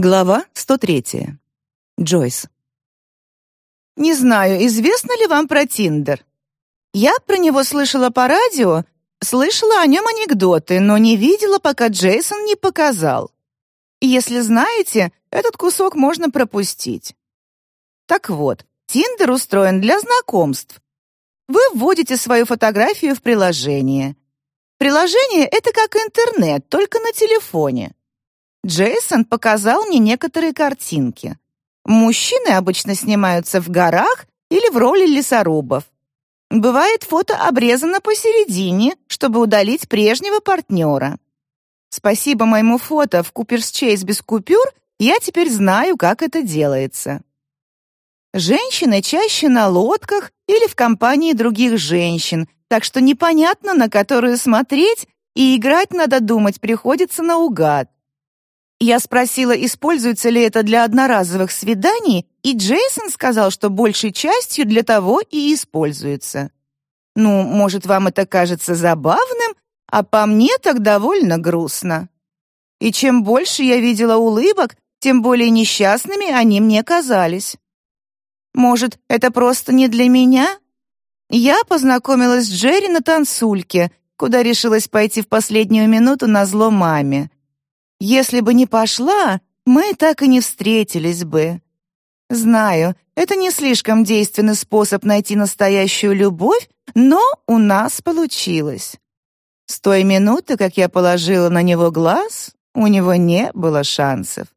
Глава 103. Джойс. Не знаю, известно ли вам про Тиндер. Я про него слышала по радио, слышала о нем анекдоты, но не видела, пока Джейсон не показал. Если знаете, этот кусок можно пропустить. Так вот, Тиндер устроен для знакомств. Вы вводите свою фотографию в приложение. Приложение — это как интернет, только на телефоне. Джейсон показал мне некоторые картинки. Мужчины обычно снимаются в горах или в роли лесорубов. Бывает, фото обрезано посередине, чтобы удалить прежнего партнера. Спасибо моему фото в Куперс Чейз без купюр, я теперь знаю, как это делается. Женщины чаще на лодках или в компании других женщин, так что непонятно, на которую смотреть, и играть, надо думать, приходится наугад. Я спросила, используется ли это для одноразовых свиданий, и Джейсон сказал, что большей частью для того и используется. Ну, может, вам это кажется забавным, а по мне так довольно грустно. И чем больше я видела улыбок, тем более несчастными они мне казались. Может, это просто не для меня? Я познакомилась с Джерри на танцульке, куда решилась пойти в последнюю минуту на зло маме. Если бы не пошла, мы так и не встретились бы. Знаю, это не слишком действенный способ найти настоящую любовь, но у нас получилось. С той минуты, как я положила на него глаз, у него не было шансов.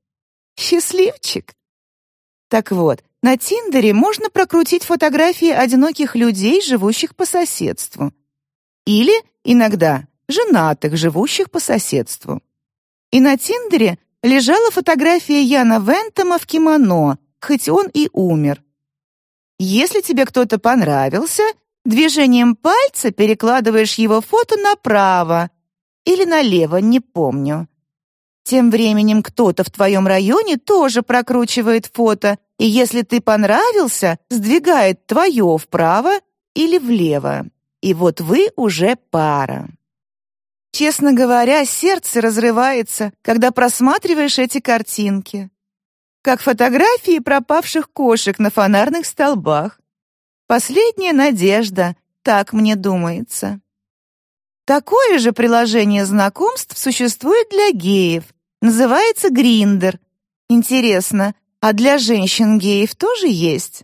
Счастливчик. Так вот, на Тиндере можно прокрутить фотографии одиноких людей, живущих по соседству. Или, иногда, женатых, живущих по соседству. И на Тиндере лежала фотография Яна Вентома в кимоно, хоть он и умер. Если тебе кто-то понравился, движением пальца перекладываешь его фото направо или налево, не помню. Тем временем кто-то в твоем районе тоже прокручивает фото, и если ты понравился, сдвигает твое вправо или влево. И вот вы уже пара. Честно говоря, сердце разрывается, когда просматриваешь эти картинки. Как фотографии пропавших кошек на фонарных столбах. Последняя надежда, так мне думается. Такое же приложение знакомств существует для геев. Называется Гриндер. Интересно, а для женщин-геев тоже есть?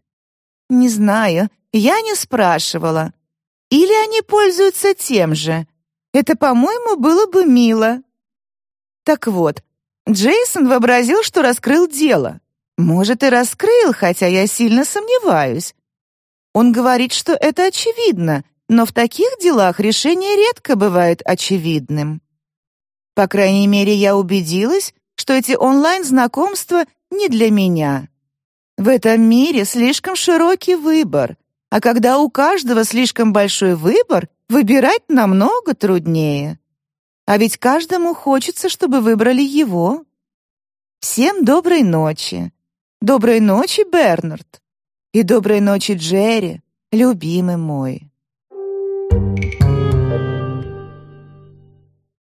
Не знаю, я не спрашивала. Или они пользуются тем же? Это, по-моему, было бы мило. Так вот, Джейсон вообразил, что раскрыл дело. Может, и раскрыл, хотя я сильно сомневаюсь. Он говорит, что это очевидно, но в таких делах решение редко бывает очевидным. По крайней мере, я убедилась, что эти онлайн-знакомства не для меня. В этом мире слишком широкий выбор, а когда у каждого слишком большой выбор, выбирать намного труднее. А ведь каждому хочется, чтобы выбрали его. Всем доброй ночи. Доброй ночи, Бернард. И доброй ночи, Джерри, любимый мой.